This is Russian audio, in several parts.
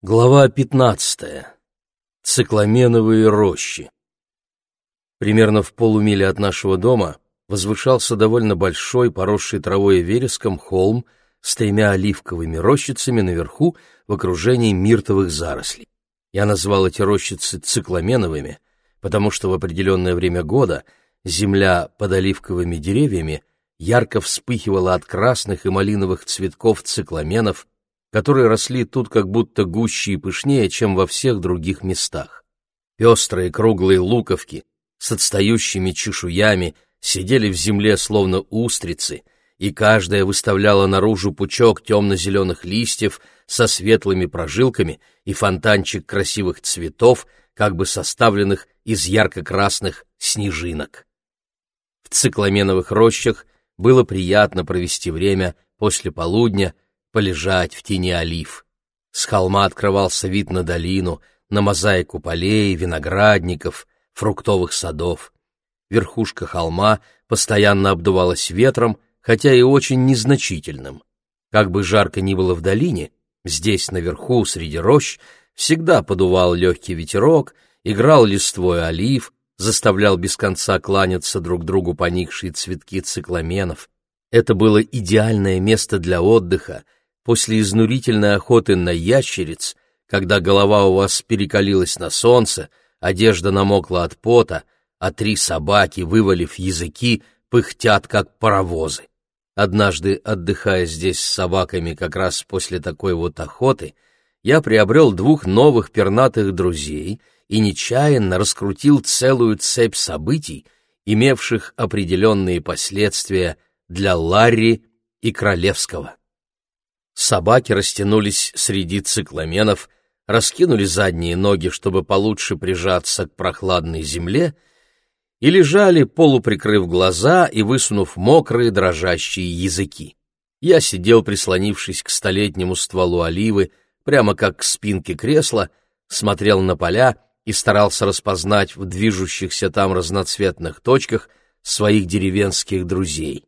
Глава 15. Цикламеновые рощи. Примерно в полумиле от нашего дома возвышался довольно большой, поросший травой и вереском холм с тремя оливковыми рощицами наверху в окружении миртовых зарослей. Я назвал эти рощицы цикламеновыми, потому что в определенное время года земля под оливковыми деревьями ярко вспыхивала от красных и малиновых цветков цикламенов которые росли тут как будто гуще и пышнее, чем во всех других местах. Пестрые круглые луковки с отстающими чешуями сидели в земле словно устрицы, и каждая выставляла наружу пучок темно-зеленых листьев со светлыми прожилками и фонтанчик красивых цветов, как бы составленных из ярко-красных снежинок. В цикламеновых рощах было приятно провести время после полудня, полежать в тени олив. С холма открывался вид на долину, на мозаику полей, виноградников, фруктовых садов. Верхушка холма постоянно обдувалась ветром, хотя и очень незначительным. Как бы жарко ни было в долине, здесь, наверху, среди рощ, всегда подувал легкий ветерок, играл листвой олив, заставлял без конца кланяться друг другу поникшие цветки цикламенов. Это было идеальное место для отдыха, после изнурительной охоты на ящериц, когда голова у вас перекалилась на солнце, одежда намокла от пота, а три собаки, вывалив языки, пыхтят, как паровозы. Однажды, отдыхая здесь с собаками как раз после такой вот охоты, я приобрел двух новых пернатых друзей и нечаянно раскрутил целую цепь событий, имевших определенные последствия для Ларри и Королевского. Собаки растянулись среди цикламенов, раскинули задние ноги, чтобы получше прижаться к прохладной земле, и лежали, полуприкрыв глаза и высунув мокрые дрожащие языки. Я сидел, прислонившись к столетнему стволу оливы, прямо как к спинке кресла, смотрел на поля и старался распознать в движущихся там разноцветных точках своих деревенских друзей.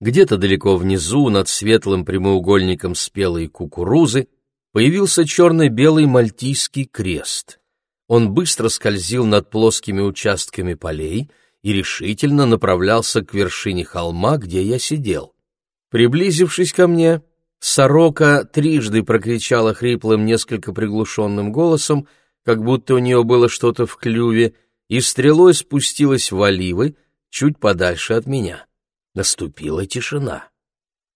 Где-то далеко внизу, над светлым прямоугольником спелой кукурузы, появился черно-белый мальтийский крест. Он быстро скользил над плоскими участками полей и решительно направлялся к вершине холма, где я сидел. Приблизившись ко мне, сорока трижды прокричала хриплым, несколько приглушенным голосом, как будто у нее было что-то в клюве, и стрелой спустилась в оливы, чуть подальше от меня. Наступила тишина.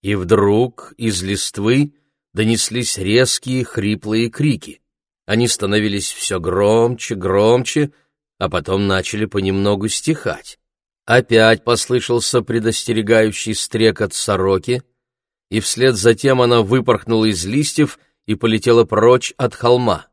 И вдруг из листвы донеслись резкие хриплые крики. Они становились все громче, громче, а потом начали понемногу стихать. Опять послышался предостерегающий стрекот сороки, и вслед за тем она выпорхнула из листьев и полетела прочь от холма.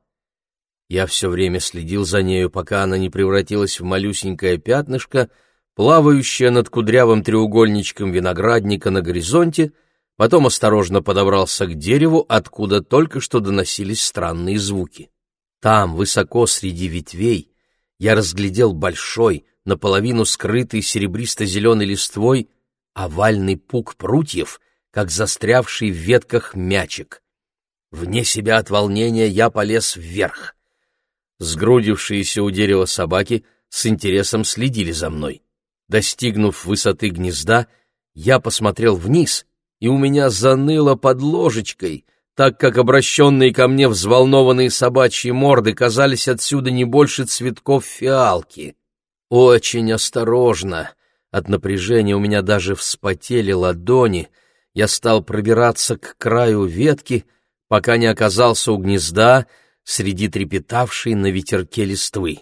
Я все время следил за нею, пока она не превратилась в малюсенькое пятнышко — плавающая над кудрявым треугольничком виноградника на горизонте, потом осторожно подобрался к дереву, откуда только что доносились странные звуки. Там, высоко среди ветвей, я разглядел большой, наполовину скрытый серебристо-зеленой листвой, овальный пук прутьев, как застрявший в ветках мячик. Вне себя от волнения я полез вверх. Сгрудившиеся у дерева собаки с интересом следили за мной. Достигнув высоты гнезда, я посмотрел вниз, и у меня заныло под ложечкой, так как обращенные ко мне взволнованные собачьи морды казались отсюда не больше цветков фиалки. Очень осторожно. От напряжения у меня даже вспотели ладони. Я стал пробираться к краю ветки, пока не оказался у гнезда среди трепетавшей на ветерке листвы.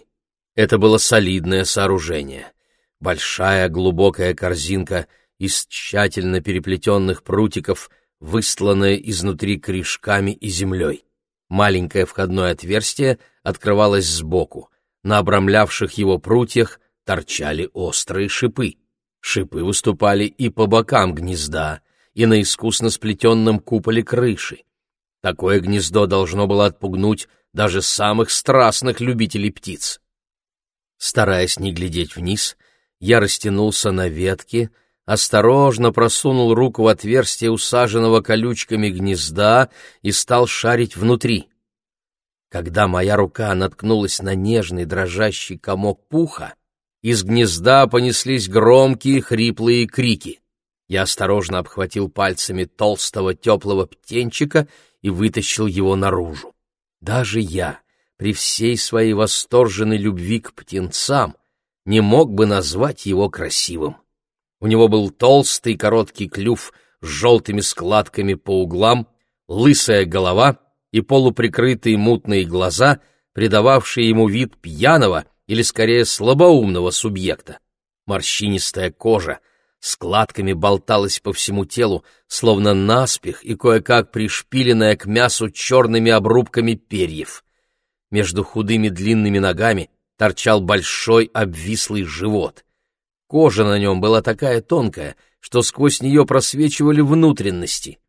Это было солидное сооружение. Большая глубокая корзинка из тщательно переплетенных прутиков, выстланная изнутри корешками и землей. Маленькое входное отверстие открывалось сбоку. На обрамлявших его прутьях торчали острые шипы. Шипы выступали и по бокам гнезда, и на искусно сплетенном куполе крыши. Такое гнездо должно было отпугнуть даже самых страстных любителей птиц. Стараясь не глядеть вниз, я растянулся на ветке, осторожно просунул руку в отверстие усаженного колючками гнезда и стал шарить внутри. Когда моя рука наткнулась на нежный дрожащий комок пуха, из гнезда понеслись громкие хриплые крики. Я осторожно обхватил пальцами толстого теплого птенчика и вытащил его наружу. Даже я, при всей своей восторженной любви к птенцам, не мог бы назвать его красивым. У него был толстый короткий клюв с желтыми складками по углам, лысая голова и полуприкрытые мутные глаза, придававшие ему вид пьяного или, скорее, слабоумного субъекта. Морщинистая кожа, складками болталась по всему телу, словно наспех и кое-как пришпиленная к мясу черными обрубками перьев. Между худыми длинными ногами торчал большой обвислый живот. Кожа на нем была такая тонкая, что сквозь нее просвечивали внутренности.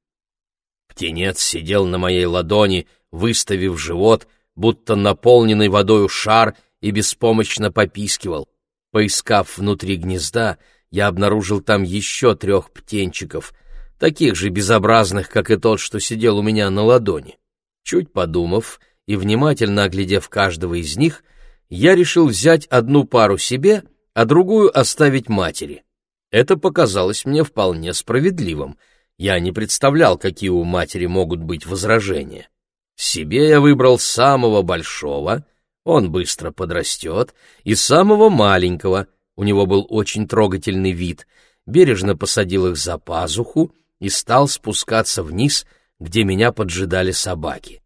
Птенец сидел на моей ладони, выставив живот, будто наполненный водою шар, и беспомощно попискивал. Поискав внутри гнезда, я обнаружил там еще трех птенчиков, таких же безобразных, как и тот, что сидел у меня на ладони. Чуть подумав и внимательно оглядев каждого из них, я решил взять одну пару себе, а другую оставить матери. Это показалось мне вполне справедливым. Я не представлял, какие у матери могут быть возражения. Себе я выбрал самого большого, он быстро подрастет, и самого маленького — у него был очень трогательный вид, бережно посадил их за пазуху и стал спускаться вниз, где меня поджидали собаки.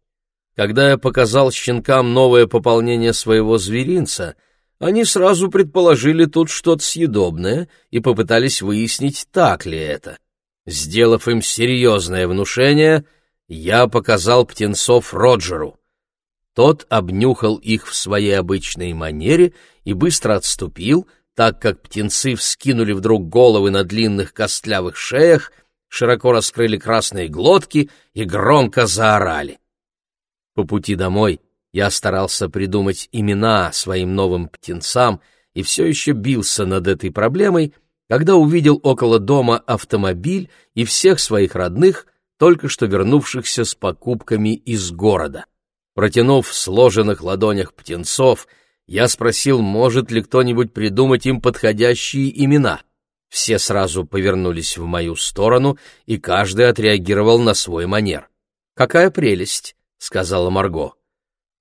Когда я показал щенкам новое пополнение своего зверинца, они сразу предположили тут что-то съедобное и попытались выяснить, так ли это. Сделав им серьезное внушение, я показал птенцов Роджеру. Тот обнюхал их в своей обычной манере и быстро отступил, так как птенцы вскинули вдруг головы на длинных костлявых шеях, широко раскрыли красные глотки и громко заорали. По пути домой я старался придумать имена своим новым птенцам и все еще бился над этой проблемой, когда увидел около дома автомобиль и всех своих родных, только что вернувшихся с покупками из города. Протянув в сложенных ладонях птенцов, я спросил, может ли кто-нибудь придумать им подходящие имена. Все сразу повернулись в мою сторону, и каждый отреагировал на свой манер. «Какая прелесть!» — сказала Марго.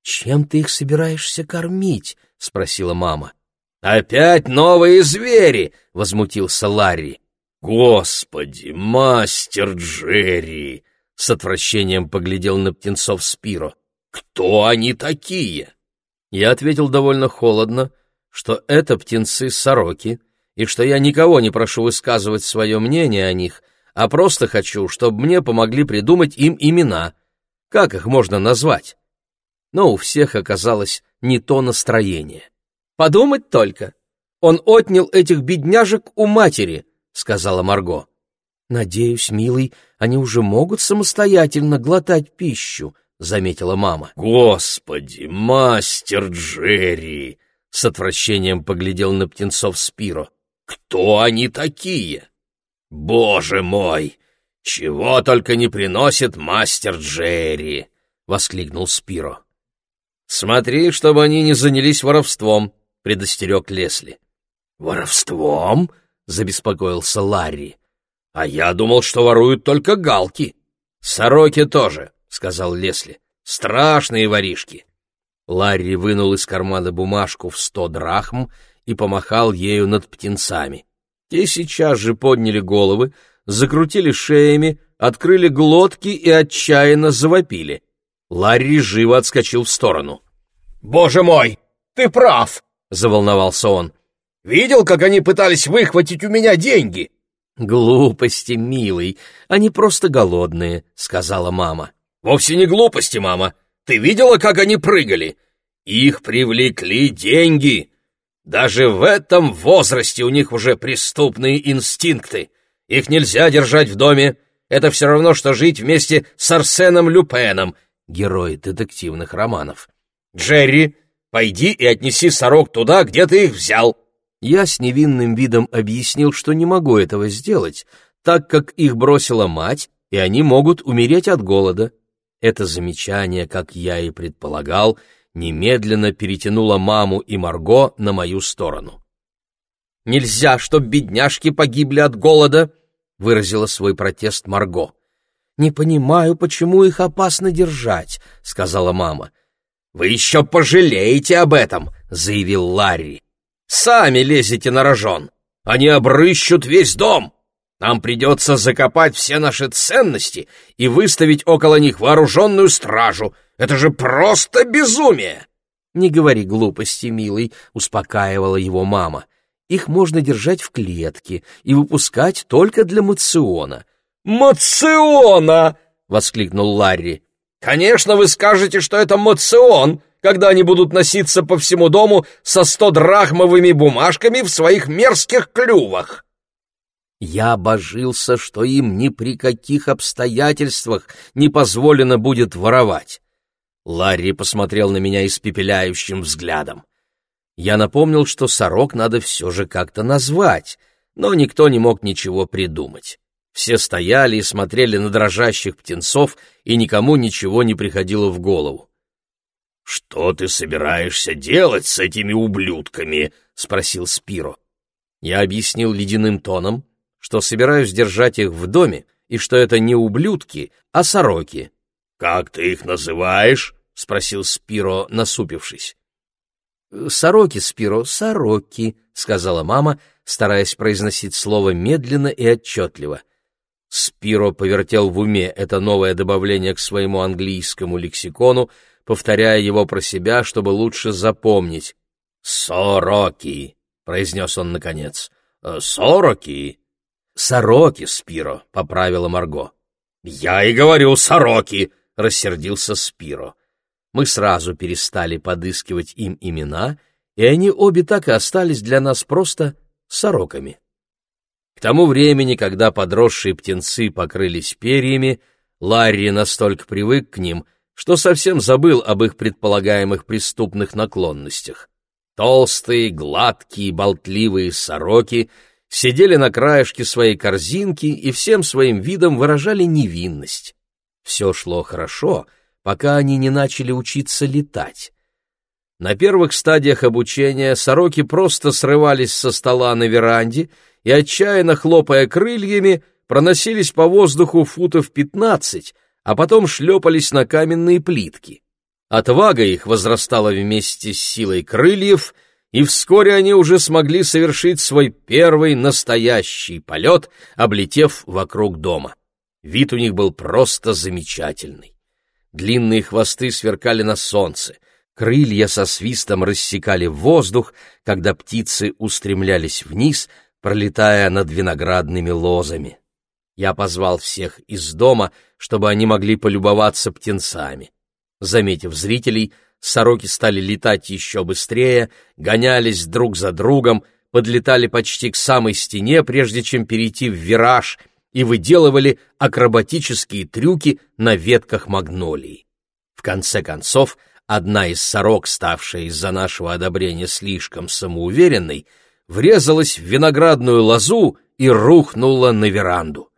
«Чем ты их собираешься кормить?» — спросила мама. «Опять новые звери!» — возмутился Ларри. «Господи, мастер Джерри!» — с отвращением поглядел на птенцов Спиро. «Кто они такие?» Я ответил довольно холодно, что это птенцы-сороки, и что я никого не прошу высказывать свое мнение о них, а просто хочу, чтобы мне помогли придумать им имена. Как их можно назвать? Но у всех оказалось не то настроение. «Подумать только! Он отнял этих бедняжек у матери», — сказала Марго. «Надеюсь, милый, они уже могут самостоятельно глотать пищу», — заметила мама. «Господи, мастер Джерри!» — с отвращением поглядел на птенцов Спиро. «Кто они такие? Боже мой! Чего только не приносит мастер Джерри!» — воскликнул Спиро. «Смотри, чтобы они не занялись воровством», — предостерег Лесли. «Воровством?» — забеспокоился Ларри. «А я думал, что воруют только галки. Сороки тоже сказал Лесли. «Страшные воришки!» Ларри вынул из кармана бумажку в сто драхм и помахал ею над птенцами. Те сейчас же подняли головы, закрутили шеями, открыли глотки и отчаянно завопили. Ларри живо отскочил в сторону. «Боже мой, ты прав!» — заволновался он. «Видел, как они пытались выхватить у меня деньги?» «Глупости, милый, они просто голодные», — сказала мама. Вовсе не глупости, мама. Ты видела, как они прыгали? Их привлекли деньги. Даже в этом возрасте у них уже преступные инстинкты. Их нельзя держать в доме. Это все равно, что жить вместе с Арсеном Люпеном, герой детективных романов. Джерри, пойди и отнеси сорок туда, где ты их взял. Я с невинным видом объяснил, что не могу этого сделать, так как их бросила мать, и они могут умереть от голода. Это замечание, как я и предполагал, немедленно перетянуло маму и Марго на мою сторону. «Нельзя, чтоб бедняжки погибли от голода!» — выразила свой протест Марго. «Не понимаю, почему их опасно держать», — сказала мама. «Вы еще пожалеете об этом», — заявил Ларри. «Сами лезете на рожон. Они обрыщут весь дом. Нам придется закопать все наши ценности и выставить около них вооруженную стражу. Это же просто безумие!» «Не говори глупости, милый», — успокаивала его мама. «Их можно держать в клетке и выпускать только для мациона». «Мациона!» — воскликнул Ларри. «Конечно, вы скажете, что это мацион, когда они будут носиться по всему дому со сто драхмовыми бумажками в своих мерзких клювах». Я божился, что им ни при каких обстоятельствах не позволено будет воровать. Ларри посмотрел на меня испепеляющим взглядом. Я напомнил, что сорок надо все же как-то назвать, но никто не мог ничего придумать. Все стояли и смотрели на дрожащих птенцов, и никому ничего не приходило в голову. «Что ты собираешься делать с этими ублюдками?» — спросил Спиро. Я объяснил ледяным тоном, что собираюсь держать их в доме, и что это не ублюдки, а сороки. «Как ты их называешь?» — спросил Спиро, насупившись. «Сороки, Спиро, сороки», — сказала мама, стараясь произносить слово медленно и отчетливо. Спиро повертел в уме это новое добавление к своему английскому лексикону, повторяя его про себя, чтобы лучше запомнить. «Сороки», — произнес он наконец. «Сороки». «Сороки, Спиро», — поправила Марго. «Я и говорю сороки», — рассердился Спиро. Мы сразу перестали подыскивать им имена, и они обе так и остались для нас просто сороками. К тому времени, когда подросшие птенцы покрылись перьями, Ларри настолько привык к ним, что совсем забыл об их предполагаемых преступных наклонностях. Толстые, гладкие, болтливые сороки — сидели на краешке своей корзинки и всем своим видом выражали невинность. Все шло хорошо, пока они не начали учиться летать. На первых стадиях обучения сороки просто срывались со стола на веранде и, отчаянно хлопая крыльями, проносились по воздуху футов пятнадцать, а потом шлепались на каменные плитки. Отвага их возрастала вместе с силой крыльев, и вскоре они уже смогли совершить свой первый настоящий полет, облетев вокруг дома. Вид у них был просто замечательный. Длинные хвосты сверкали на солнце, крылья со свистом рассекали воздух, когда птицы устремлялись вниз, пролетая над виноградными лозами. Я позвал всех из дома, чтобы они могли полюбоваться птенцами. Заметив зрителей, Сороки стали летать еще быстрее, гонялись друг за другом, подлетали почти к самой стене, прежде чем перейти в вираж, и выделывали акробатические трюки на ветках магнолии. В конце концов, одна из сорок, ставшая из-за нашего одобрения слишком самоуверенной, врезалась в виноградную лозу и рухнула на веранду.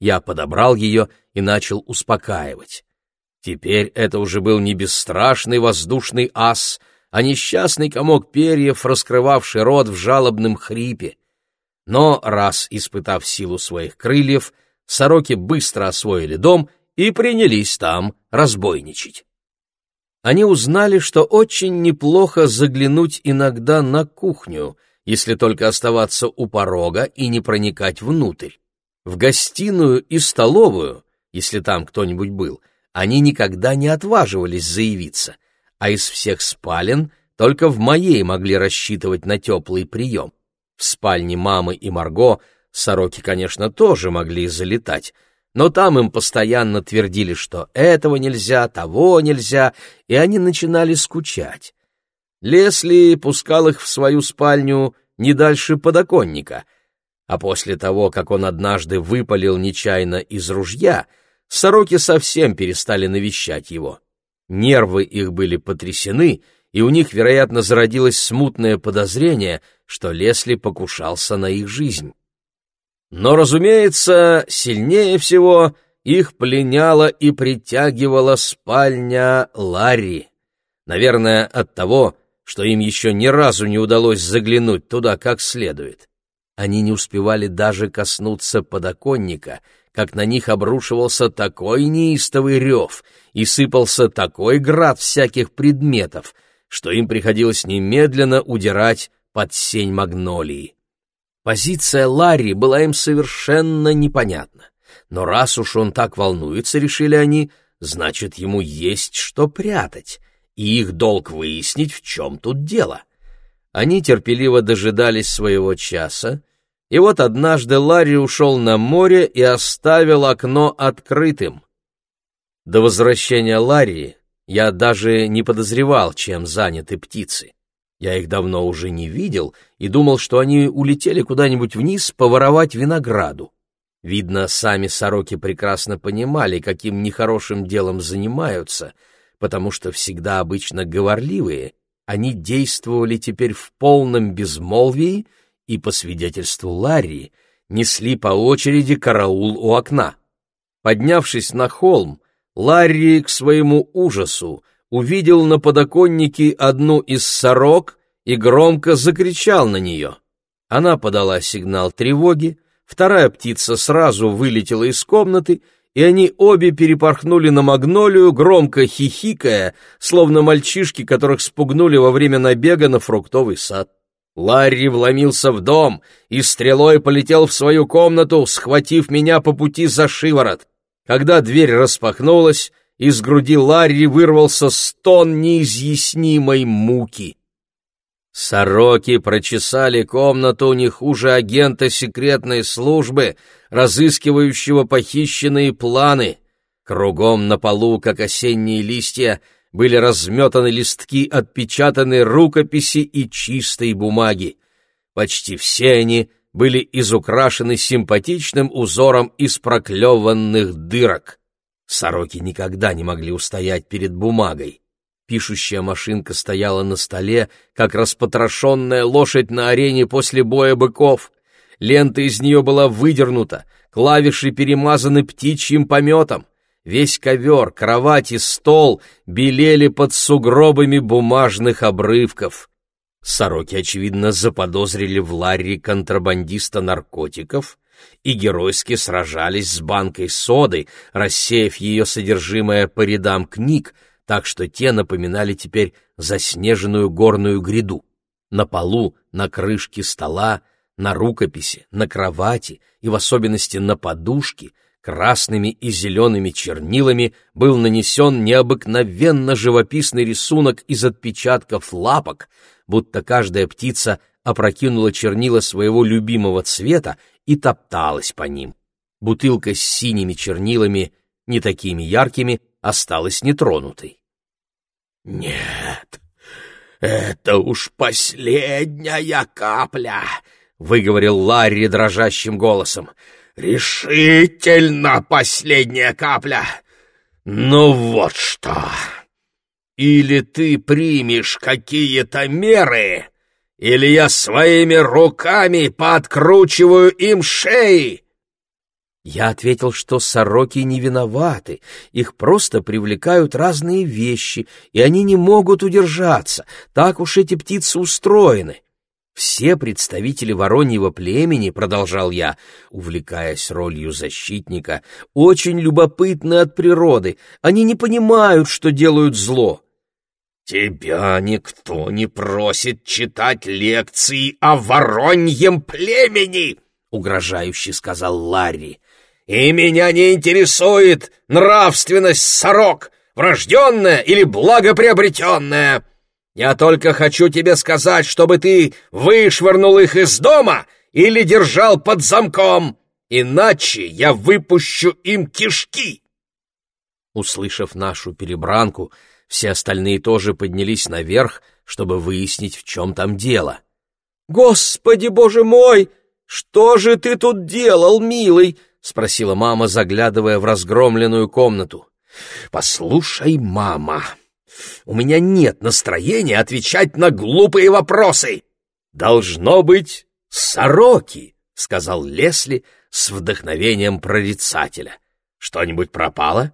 Я подобрал ее и начал успокаивать. Теперь это уже был не бесстрашный воздушный ас, а несчастный комок перьев, раскрывавший рот в жалобном хрипе. Но, раз испытав силу своих крыльев, сороки быстро освоили дом и принялись там разбойничать. Они узнали, что очень неплохо заглянуть иногда на кухню, если только оставаться у порога и не проникать внутрь. В гостиную и столовую, если там кто-нибудь был, они никогда не отваживались заявиться, а из всех спален только в моей могли рассчитывать на теплый прием. В спальне мамы и Марго сороки, конечно, тоже могли залетать, но там им постоянно твердили, что этого нельзя, того нельзя, и они начинали скучать. Лесли пускал их в свою спальню не дальше подоконника, а после того, как он однажды выпалил нечаянно из ружья — Сороки совсем перестали навещать его. Нервы их были потрясены, и у них, вероятно, зародилось смутное подозрение, что Лесли покушался на их жизнь. Но, разумеется, сильнее всего их пленяла и притягивала спальня Ларри. Наверное, от того, что им еще ни разу не удалось заглянуть туда как следует. Они не успевали даже коснуться подоконника, как на них обрушивался такой неистовый рев и сыпался такой град всяких предметов, что им приходилось немедленно удирать под сень магнолии. Позиция Ларри была им совершенно непонятна. Но раз уж он так волнуется, решили они, значит, ему есть что прятать, и их долг выяснить, в чем тут дело. Они терпеливо дожидались своего часа, и вот однажды Ларри ушел на море и оставил окно открытым. До возвращения Ларри я даже не подозревал, чем заняты птицы. Я их давно уже не видел и думал, что они улетели куда-нибудь вниз поворовать винограду. Видно, сами сороки прекрасно понимали, каким нехорошим делом занимаются, потому что всегда обычно говорливые, они действовали теперь в полном безмолвии и, по свидетельству Ларри, несли по очереди караул у окна. Поднявшись на холм, Ларри к своему ужасу увидел на подоконнике одну из сорок и громко закричал на нее. Она подала сигнал тревоги, Вторая птица сразу вылетела из комнаты, и они обе перепорхнули на магнолию, громко хихикая, словно мальчишки, которых спугнули во время набега на фруктовый сад. Ларри вломился в дом и стрелой полетел в свою комнату, схватив меня по пути за шиворот. Когда дверь распахнулась, из груди Ларри вырвался стон неизъяснимой муки. Сороки прочесали комнату не хуже агента секретной службы, разыскивающего похищенные планы. Кругом на полу, как осенние листья, были разметаны листки отпечатанной рукописи и чистой бумаги. Почти все они были изукрашены симпатичным узором из проклеванных дырок. Сороки никогда не могли устоять перед бумагой. Пишущая машинка стояла на столе, как распотрошенная лошадь на арене после боя быков. Лента из нее была выдернута, клавиши перемазаны птичьим пометом. Весь ковер, кровать и стол белели под сугробами бумажных обрывков. Сороки, очевидно, заподозрили в Ларри контрабандиста наркотиков и геройски сражались с банкой соды, рассеяв ее содержимое по рядам книг, так что те напоминали теперь заснеженную горную гряду. На полу, на крышке стола, на рукописи, на кровати и в особенности на подушке красными и зелеными чернилами был нанесен необыкновенно живописный рисунок из отпечатков лапок, будто каждая птица опрокинула чернила своего любимого цвета и топталась по ним. Бутылка с синими чернилами, не такими яркими, осталась нетронутой. «Нет, это уж последняя капля!» — выговорил Ларри дрожащим голосом. «Решительно последняя капля! Ну вот что! Или ты примешь какие-то меры, или я своими руками подкручиваю им шеи!» Я ответил, что сороки не виноваты, их просто привлекают разные вещи, и они не могут удержаться, так уж эти птицы устроены. Все представители вороньего племени, продолжал я, увлекаясь ролью защитника, очень любопытны от природы, они не понимают, что делают зло. «Тебя никто не просит читать лекции о вороньем племени!» — угрожающе сказал Ларри. И меня не интересует нравственность сорок, врожденная или благоприобретенная. Я только хочу тебе сказать, чтобы ты вышвырнул их из дома или держал под замком, иначе я выпущу им кишки. Услышав нашу перебранку, все остальные тоже поднялись наверх, чтобы выяснить, в чем там дело. «Господи, боже мой! Что же ты тут делал, милый?» — спросила мама, заглядывая в разгромленную комнату. «Послушай, мама, у меня нет настроения отвечать на глупые вопросы. Должно быть сороки», — сказал Лесли с вдохновением прорицателя. Что-нибудь пропало?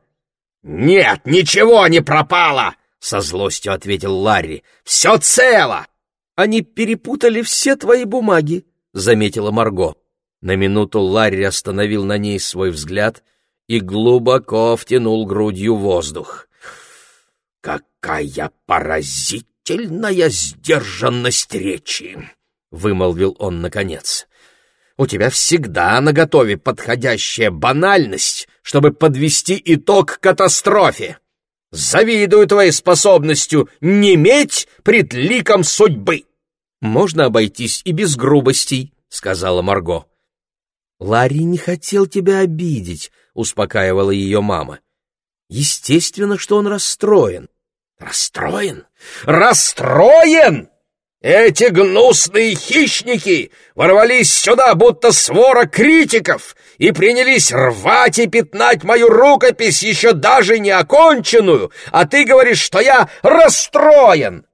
Нет, ничего не пропало, со злостью ответил Ларри. Все цело. Они перепутали все твои бумаги, заметила Марго. На минуту Ларри остановил на ней свой взгляд и глубоко втянул грудью воздух. «Какая поразительная сдержанность речи!» — вымолвил он наконец. «У тебя всегда наготове подходящая банальность, чтобы подвести итог катастрофе. Завидую твоей способностью неметь пред ликом судьбы!» «Можно обойтись и без грубостей», — сказала Марго. «Ларри не хотел тебя обидеть», — успокаивала ее мама. «Естественно, что он расстроен. Расстроен? Расстроен! Эти гнусные хищники ворвались сюда, будто свора критиков, и принялись рвать и пятнать мою рукопись, еще даже не оконченную, а ты говоришь, что я расстроен!»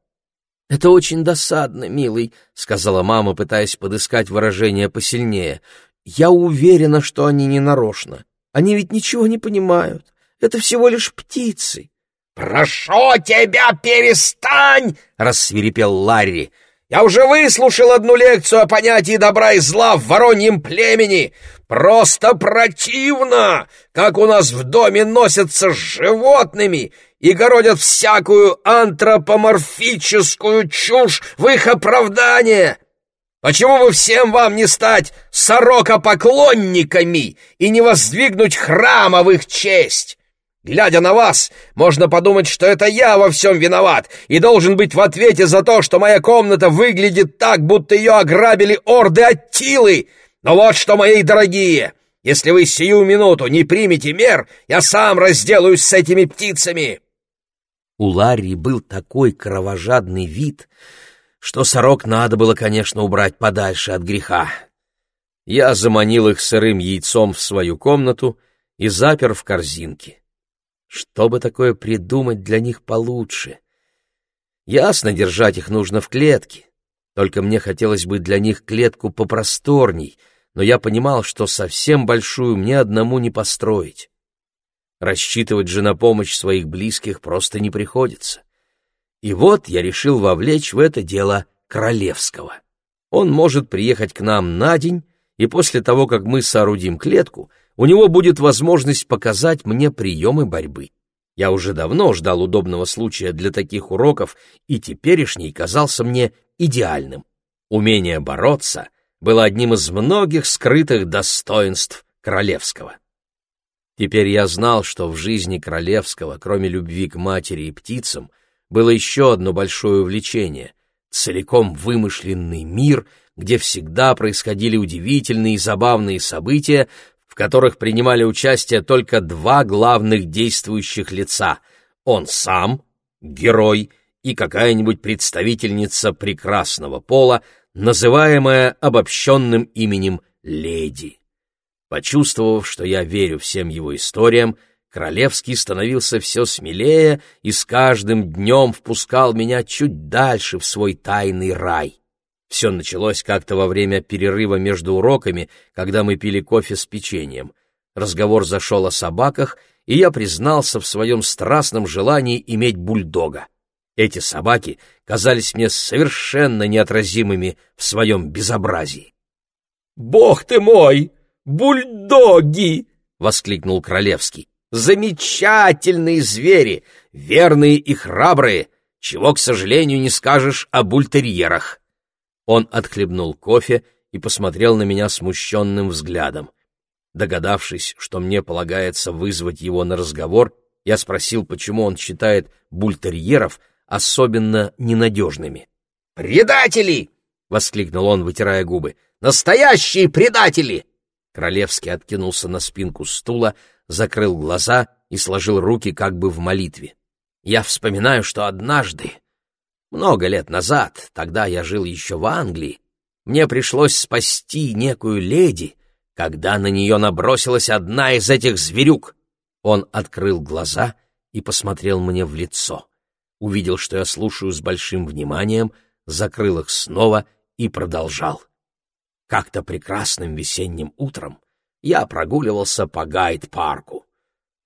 «Это очень досадно, милый», — сказала мама, пытаясь подыскать выражение посильнее. «Я уверена, что они не нарочно. Они ведь ничего не понимают. Это всего лишь птицы. «Прошу тебя, перестань!» — рассвирепел Ларри. «Я уже выслушал одну лекцию о понятии добра и зла в вороньем племени. Просто противно, как у нас в доме носятся с животными и городят всякую антропоморфическую чушь в их оправдание. Почему бы всем вам не стать сорокопоклонниками и не воздвигнуть храма в их честь?» Глядя на вас, можно подумать, что это я во всем виноват и должен быть в ответе за то, что моя комната выглядит так, будто ее ограбили орды Аттилы. Но вот что, мои дорогие, если вы сию минуту не примете мер, я сам разделаюсь с этими птицами». У Ларри был такой кровожадный вид, что сорок надо было, конечно, убрать подальше от греха. Я заманил их сырым яйцом в свою комнату и запер в корзинке. Что бы такое придумать для них получше? Ясно, держать их нужно в клетке. Только мне хотелось бы для них клетку попросторней, но я понимал, что совсем большую мне одному не построить. Рассчитывать же на помощь своих близких просто не приходится. И вот я решил вовлечь в это дело Королевского. Он может приехать к нам на день, и после того, как мы соорудим клетку — у него будет возможность показать мне приемы борьбы. Я уже давно ждал удобного случая для таких уроков, и теперешний казался мне идеальным. Умение бороться было одним из многих скрытых достоинств Королевского. Теперь я знал, что в жизни Королевского, кроме любви к матери и птицам, было еще одно большое увлечение — целиком вымышленный мир, где всегда происходили удивительные и забавные события, в которых принимали участие только два главных действующих лица — он сам, герой, и какая-нибудь представительница прекрасного пола, называемая обобщенным именем леди. Почувствовав, что я верю всем его историям, Королевский становился все смелее и с каждым днем впускал меня чуть дальше в свой тайный рай. Все началось как-то во время перерыва между уроками, когда мы пили кофе с печеньем. Разговор зашел о собаках, и я признался в своем страстном желании иметь бульдога. Эти собаки казались мне совершенно неотразимыми в своем безобразии. «Бог ты мой! Бульдоги!» — воскликнул Королевский. «Замечательные звери, верные и храбрые, чего, к сожалению, не скажешь о бультерьерах». Он отхлебнул кофе и посмотрел на меня смущенным взглядом. Догадавшись, что мне полагается вызвать его на разговор, я спросил, почему он считает бультерьеров особенно ненадежными. «Предатели!» — воскликнул он, вытирая губы. «Настоящие предатели!» Королевский откинулся на спинку стула, закрыл глаза и сложил руки как бы в молитве. «Я вспоминаю, что однажды, много лет назад, тогда я жил еще в Англии, мне пришлось спасти некую леди, когда на нее набросилась одна из этих зверюк. Он открыл глаза и посмотрел мне в лицо. Увидел, что я слушаю с большим вниманием, закрыл их снова и продолжал. Как-то прекрасным весенним утром я прогуливался по гайд-парку.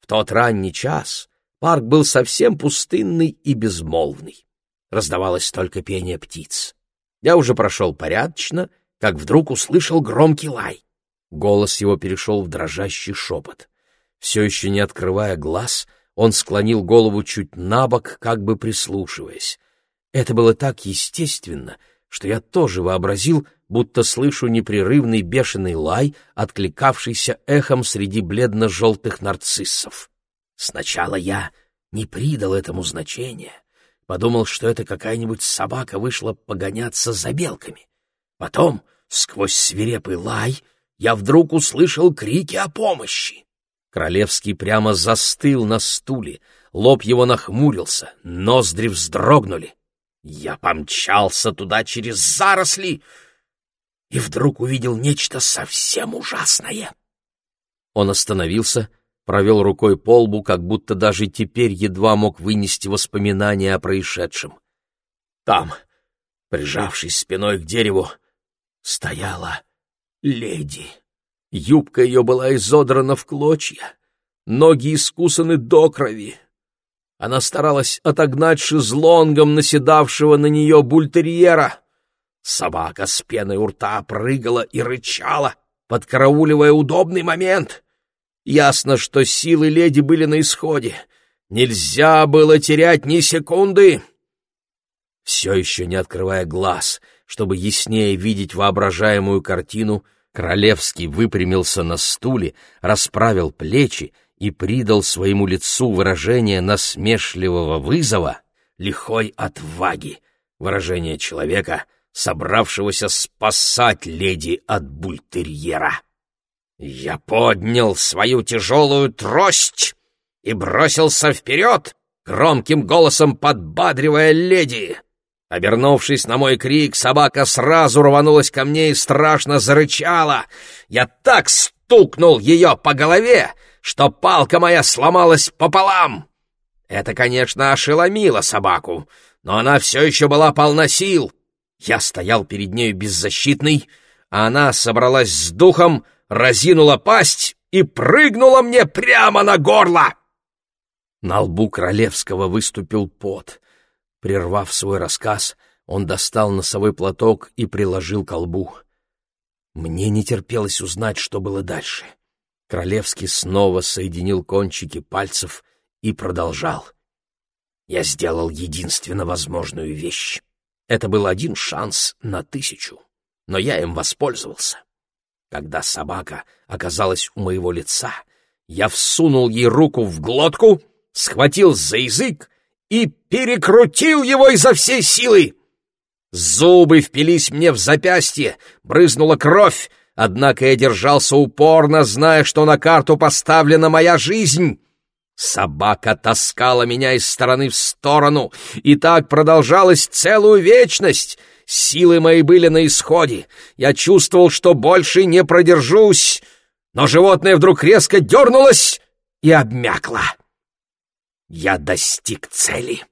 В тот ранний час парк был совсем пустынный и безмолвный. Раздавалось только пение птиц. Я уже прошел порядочно, как вдруг услышал громкий лай. Голос его перешел в дрожащий шепот. Все еще не открывая глаз, он склонил голову чуть на бок, как бы прислушиваясь. Это было так естественно, что я тоже вообразил, будто слышу непрерывный бешеный лай, откликавшийся эхом среди бледно-желтых нарциссов. Сначала я не придал этому значения, подумал, что это какая-нибудь собака вышла погоняться за белками. Потом, сквозь свирепый лай, я вдруг услышал крики о помощи. Королевский прямо застыл на стуле, лоб его нахмурился, ноздри вздрогнули. Я помчался туда через заросли и вдруг увидел нечто совсем ужасное. Он остановился, провел рукой по лбу, как будто даже теперь едва мог вынести воспоминания о происшедшем. Там, прижавшись спиной к дереву, стояла леди. Юбка ее была изодрана в клочья, ноги искусаны до крови. Она старалась отогнать шезлонгом наседавшего на нее бультерьера. Собака с пеной у рта прыгала и рычала, подкарауливая удобный момент. Ясно, что силы леди были на исходе. Нельзя было терять ни секунды. Все еще не открывая глаз, чтобы яснее видеть воображаемую картину, Королевский выпрямился на стуле, расправил плечи и придал своему лицу выражение насмешливого вызова, лихой отваги, выражение человека, собравшегося спасать леди от бультерьера. Я поднял свою тяжелую трость и бросился вперед, громким голосом подбадривая леди. Обернувшись на мой крик, собака сразу рванулась ко мне и страшно зарычала. Я так стукнул ее по голове, что палка моя сломалась пополам. Это, конечно, ошеломило собаку, но она все еще была полна сил. Я стоял перед нею беззащитный, а она собралась с духом, разинула пасть и прыгнула мне прямо на горло. На лбу Королевского выступил пот — Прервав свой рассказ, он достал носовой платок и приложил к колбу. Мне не терпелось узнать, что было дальше. Королевский снова соединил кончики пальцев и продолжал. Я сделал единственно возможную вещь. Это был один шанс на тысячу, но я им воспользовался. Когда собака оказалась у моего лица, я всунул ей руку в глотку, схватил за язык и перекрутил его изо всей силы. Зубы впились мне в запястье, брызнула кровь, однако я держался упорно, зная, что на карту поставлена моя жизнь. Собака таскала меня из стороны в сторону, и так продолжалось целую вечность. Силы мои были на исходе. Я чувствовал, что больше не продержусь, но животное вдруг резко дернулось и обмякло. Я достиг цели.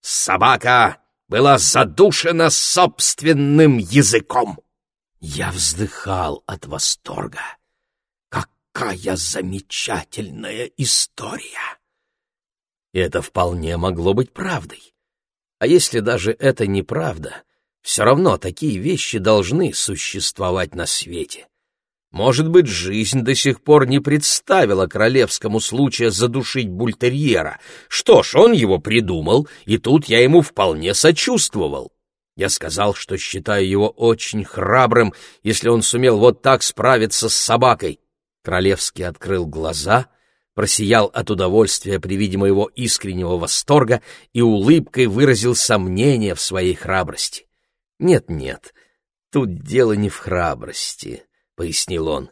Собака была задушена собственным языком. Я вздыхал от восторга. Какая замечательная история! И это вполне могло быть правдой. А если даже это неправда, все равно такие вещи должны существовать на свете. Может быть, жизнь до сих пор не представила королевскому случая задушить бультерьера. Что ж, он его придумал, и тут я ему вполне сочувствовал. Я сказал, что считаю его очень храбрым, если он сумел вот так справиться с собакой. Королевский открыл глаза, просиял от удовольствия при виде моего искреннего восторга и улыбкой выразил сомнение в своей храбрости. Нет-нет, тут дело не в храбрости. — пояснил он.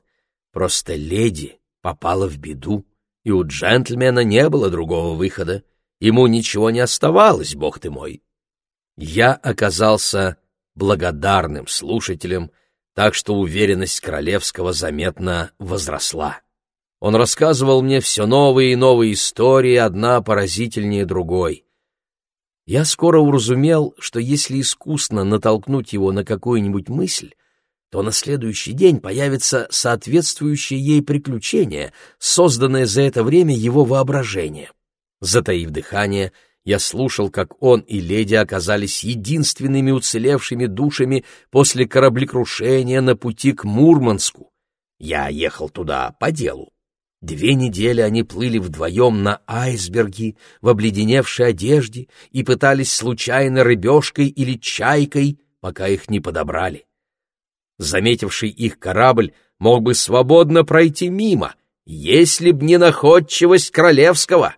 «Просто леди попала в беду, и у джентльмена не было другого выхода. Ему ничего не оставалось, бог ты мой». Я оказался благодарным слушателем, так что уверенность Королевского заметно возросла. Он рассказывал мне все новые и новые истории, одна поразительнее другой. Я скоро уразумел, что если искусно натолкнуть его на какую-нибудь мысль, то на следующий день появится соответствующее ей приключение, созданное за это время его воображением. Затаив дыхание, я слушал, как он и леди оказались единственными уцелевшими душами после кораблекрушения на пути к Мурманску. Я ехал туда по делу. Две недели они плыли вдвоем на айсберге в обледеневшей одежде и пытались случайно рыбешкой или чайкой, пока их не подобрали. Заметивший их корабль мог бы свободно пройти мимо, если б не находчивость Королевского.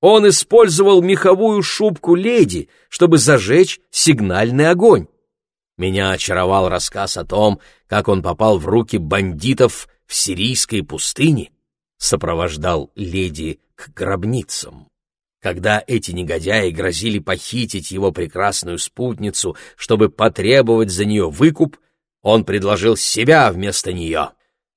Он использовал меховую шубку леди, чтобы зажечь сигнальный огонь. Меня очаровал рассказ о том, как он попал в руки бандитов в сирийской пустыне, сопровождал леди к гробницам. Когда эти негодяи грозили похитить его прекрасную спутницу, чтобы потребовать за нее выкуп, он предложил себя вместо нее.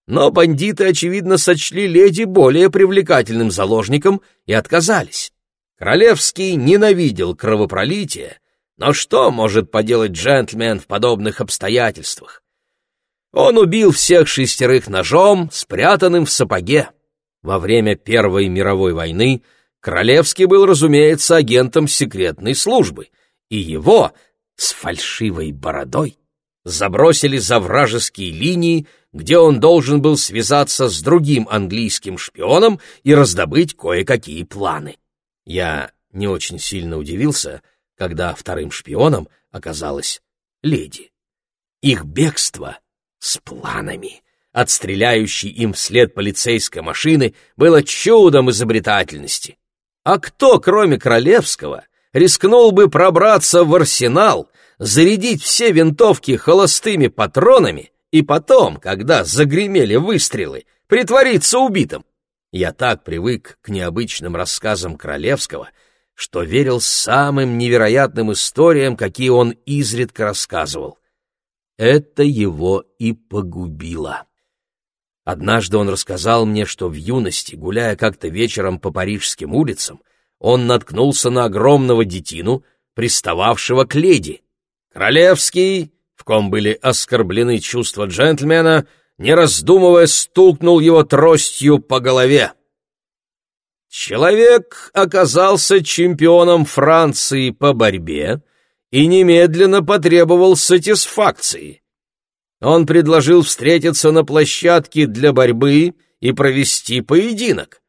Но бандиты, очевидно, сочли леди более привлекательным заложником и отказались. Королевский ненавидел кровопролитие, но что может поделать джентльмен в подобных обстоятельствах? Он убил всех шестерых ножом, спрятанным в сапоге. Во время Первой мировой войны Королевский был, разумеется, агентом секретной службы, и его с фальшивой бородой забросили за вражеские линии, где он должен был связаться с другим английским шпионом и раздобыть кое-какие планы. Я не очень сильно удивился, когда вторым шпионом оказалась леди. Их бегство с планами — от стреляющей им вслед полицейской машины было чудом изобретательности. А кто, кроме Королевского, рискнул бы пробраться в арсенал, зарядить все винтовки холостыми патронами и потом, когда загремели выстрелы, притвориться убитым? Я так привык к необычным рассказам Королевского, что верил самым невероятным историям, какие он изредка рассказывал. Это его и погубило. Однажды он рассказал мне, что в юности, гуляя как-то вечером по парижским улицам, он наткнулся на огромного детину, пристававшего к леди. Королевский, в ком были оскорблены чувства джентльмена, не раздумывая, стукнул его тростью по голове. Человек оказался чемпионом Франции по борьбе и немедленно потребовал сатисфакции. Он предложил встретиться на площадке для борьбы и провести поединок.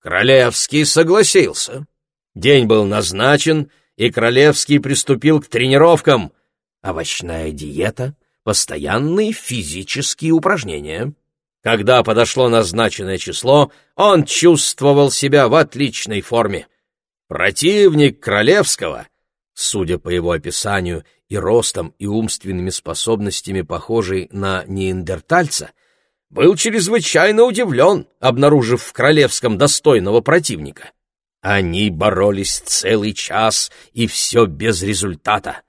Королевский согласился. День был назначен, и Королевский приступил к тренировкам. Овощная диета, постоянные физические упражнения. Когда подошло назначенное число, он чувствовал себя в отличной форме. Противник Королевского, судя по его описанию и ростом, и умственными способностями, похожий на неандертальца, был чрезвычайно удивлен, обнаружив в Королевском достойного противника. Они боролись целый час, и все без результата.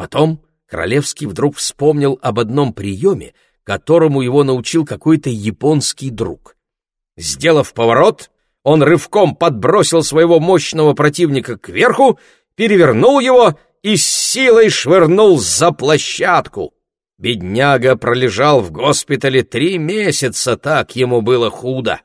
Потом Королевский вдруг вспомнил об одном приеме, которому его научил какой-то японский друг. Сделав поворот, он рывком подбросил своего мощного противника кверху, перевернул его и с силой швырнул за площадку. Бедняга пролежал в госпитале три месяца, так ему было худо.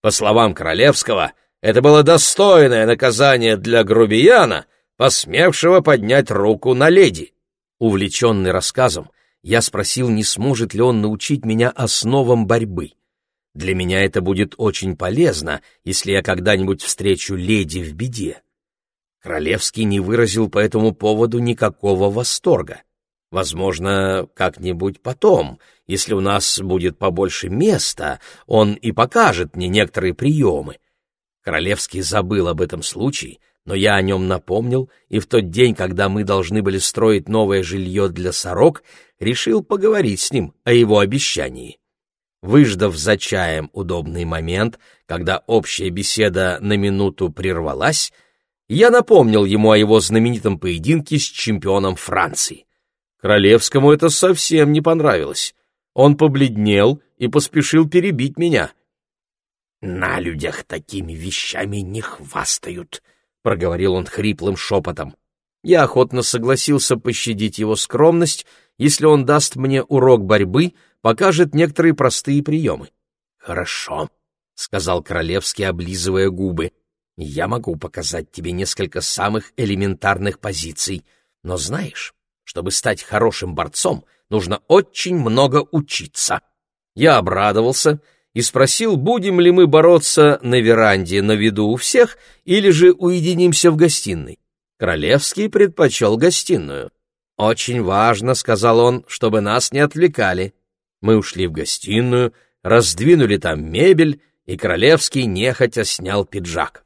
По словам Королевского, это было достойное наказание для грубияна, посмевшего поднять руку на леди. Увлеченный рассказом, я спросил, не сможет ли он научить меня основам борьбы. Для меня это будет очень полезно, если я когда-нибудь встречу леди в беде. Королевский не выразил по этому поводу никакого восторга. Возможно, как-нибудь потом, если у нас будет побольше места, он и покажет мне некоторые приемы. Королевский забыл об этом случае, но я о нем напомнил, и в тот день, когда мы должны были строить новое жилье для сорок, решил поговорить с ним о его обещании. Выждав за чаем удобный момент, когда общая беседа на минуту прервалась, я напомнил ему о его знаменитом поединке с чемпионом Франции. Королевскому это совсем не понравилось. Он побледнел и поспешил перебить меня. «На людях такими вещами не хвастают», — проговорил он хриплым шепотом. Я охотно согласился пощадить его скромность если он даст мне урок борьбы, покажет некоторые простые приемы. «Хорошо», — сказал Королевский, облизывая губы. «Я могу показать тебе несколько самых элементарных позиций, но знаешь, чтобы стать хорошим борцом, нужно очень много учиться». Я обрадовался и спросил, будем ли мы бороться на веранде на виду у всех или же уединимся в гостиной. Королевский предпочел гостиную. «Очень важно», — сказал он, — «чтобы нас не отвлекали». Мы ушли в гостиную, раздвинули там мебель, и Королевский нехотя снял пиджак.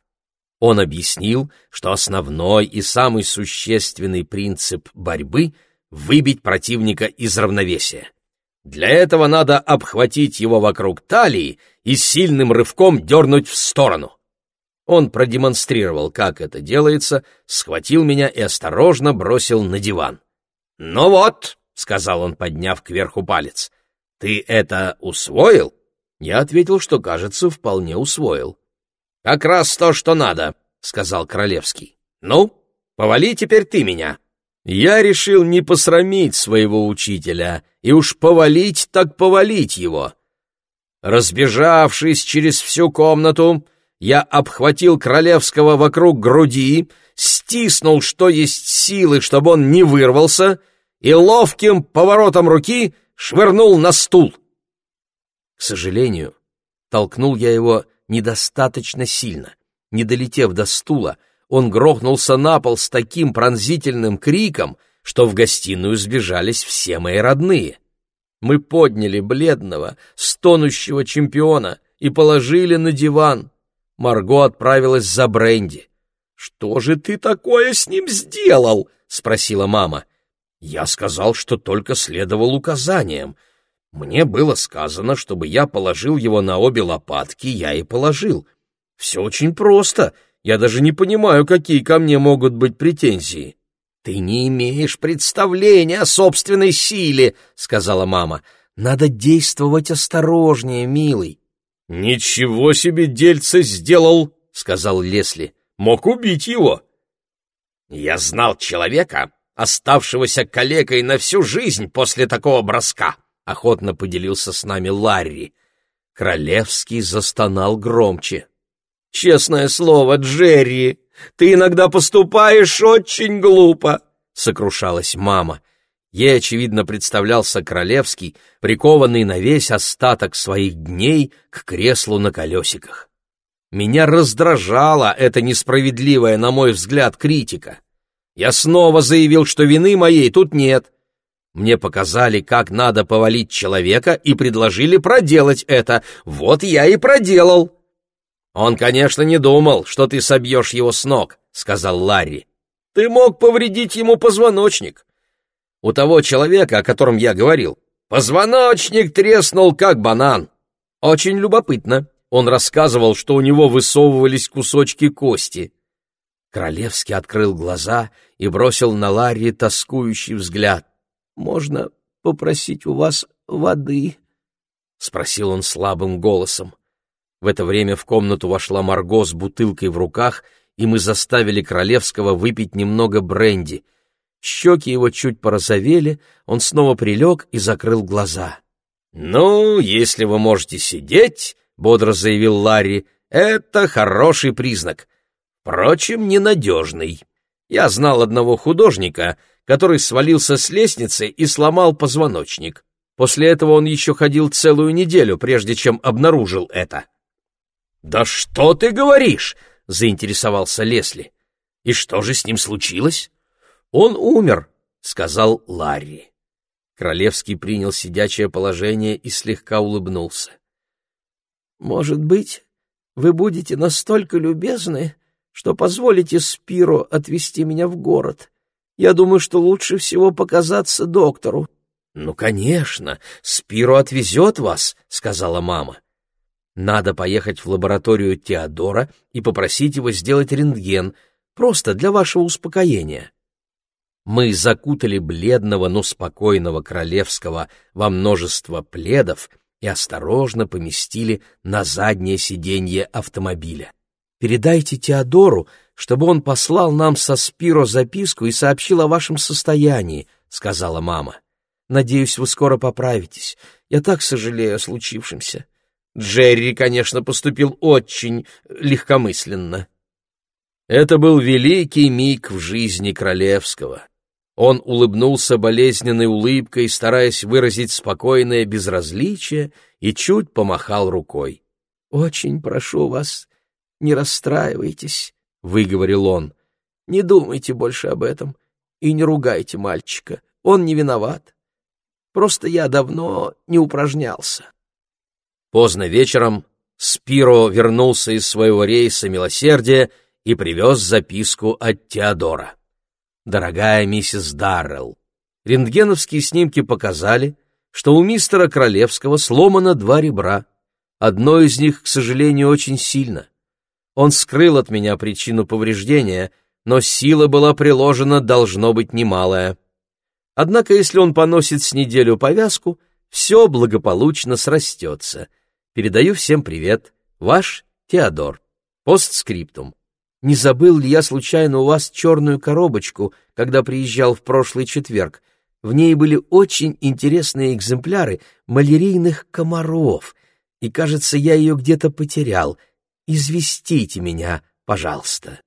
Он объяснил, что основной и самый существенный принцип борьбы — выбить противника из равновесия. Для этого надо обхватить его вокруг талии и сильным рывком дернуть в сторону. Он продемонстрировал, как это делается, схватил меня и осторожно бросил на диван. «Ну вот», — сказал он, подняв кверху палец, — «ты это усвоил?» Я ответил, что, кажется, вполне усвоил. «Как раз то, что надо», — сказал Королевский. «Ну, повали теперь ты меня». Я решил не посрамить своего учителя и уж повалить так повалить его. Разбежавшись через всю комнату, я обхватил Королевского вокруг груди, стиснул, что есть силы, чтобы он не вырвался, и ловким поворотом руки швырнул на стул. К сожалению, толкнул я его недостаточно сильно. Не долетев до стула, он грохнулся на пол с таким пронзительным криком, что в гостиную сбежались все мои родные. Мы подняли бледного, стонущего чемпиона и положили на диван. Марго отправилась за бренди. «Что же ты такое с ним сделал?» — спросила мама. Я сказал, что только следовал указаниям. Мне было сказано, чтобы я положил его на обе лопатки, я и положил. Все очень просто. Я даже не понимаю, какие ко мне могут быть претензии. Ты не имеешь представления о собственной силе, сказала мама. Надо действовать осторожнее, милый. Ничего себе дельце сделал, сказал Лесли. Мог убить его. Я знал человека, оставшегося калекой на всю жизнь после такого броска, охотно поделился с нами Ларри. Королевский застонал громче. Честное слово, Джерри, ты иногда поступаешь очень глупо, сокрушалась мама. Ей, очевидно, представлялся Королевский, прикованный на весь остаток своих дней к креслу на колесиках. Меня раздражала эта несправедливая, на мой взгляд, критика. Я снова заявил, что вины моей тут нет. Мне показали, как надо повалить человека, и предложили проделать это. Вот я и проделал. Он, конечно, не думал, что ты собьешь его с ног, сказал Ларри. Ты мог повредить ему позвоночник. У того человека, о котором я говорил, позвоночник треснул, как банан. Очень любопытно. Он рассказывал, что у него высовывались кусочки кости. Королевский открыл глаза и бросил на Ларри тоскующий взгляд. «Можно попросить у вас воды?» — спросил он слабым голосом. В это время в комнату вошла Марго с бутылкой в руках, и мы заставили Королевского выпить немного бренди. Щеки его чуть порозовели, он снова прилег и закрыл глаза. «Ну, если вы можете сидеть», — бодро заявил Ларри, — «это хороший признак. Впрочем, ненадежный. Я знал одного художника, который свалился с лестницы и сломал позвоночник. После этого он еще ходил целую неделю, прежде чем обнаружил это. «Да что ты говоришь?» — заинтересовался Лесли. «И что же с ним случилось?» «Он умер», — сказал Ларри. Королевский принял сидячее положение и слегка улыбнулся. «Может быть, вы будете настолько любезны, что позволите Спиру отвезти меня в город. Я думаю, что лучше всего показаться доктору». «Ну, конечно, Спиру отвезет вас», — сказала мама. «Надо поехать в лабораторию Теодора и попросить его сделать рентген, просто для вашего успокоения». Мы закутали бледного, но спокойного королевского во множество пледов и осторожно поместили на заднее сиденье автомобиля. Передайте Теодору, чтобы он послал нам со Спиро записку и сообщил о вашем состоянии, — сказала мама. Надеюсь, вы скоро поправитесь. Я так сожалею о случившемся. Джерри, конечно, поступил очень легкомысленно. Это был великий миг в жизни Королевского. Он улыбнулся болезненной улыбкой, стараясь выразить спокойное безразличие, и чуть помахал рукой. — Очень прошу вас, не расстраивайтесь, — выговорил он. — Не думайте больше об этом и не ругайте мальчика. Он не виноват. Просто я давно не упражнялся. Поздно вечером Спиро вернулся из своего рейса милосердия и привез записку от Теодора. «Дорогая миссис Даррелл, рентгеновские снимки показали, что у мистера Королевского сломано два ребра. Одно из них, к сожалению, очень сильно. Он скрыл от меня причину повреждения, но сила была приложена, должно быть, немалая. Однако, если он поносит с неделю повязку, все благополучно срастется. Передаю всем привет. Ваш Теодор. Постскриптум. Не забыл ли я случайно у вас черную коробочку, когда приезжал в прошлый четверг? В ней были очень интересные экземпляры малярийных комаров, и, кажется, я ее где-то потерял. Известите меня, пожалуйста.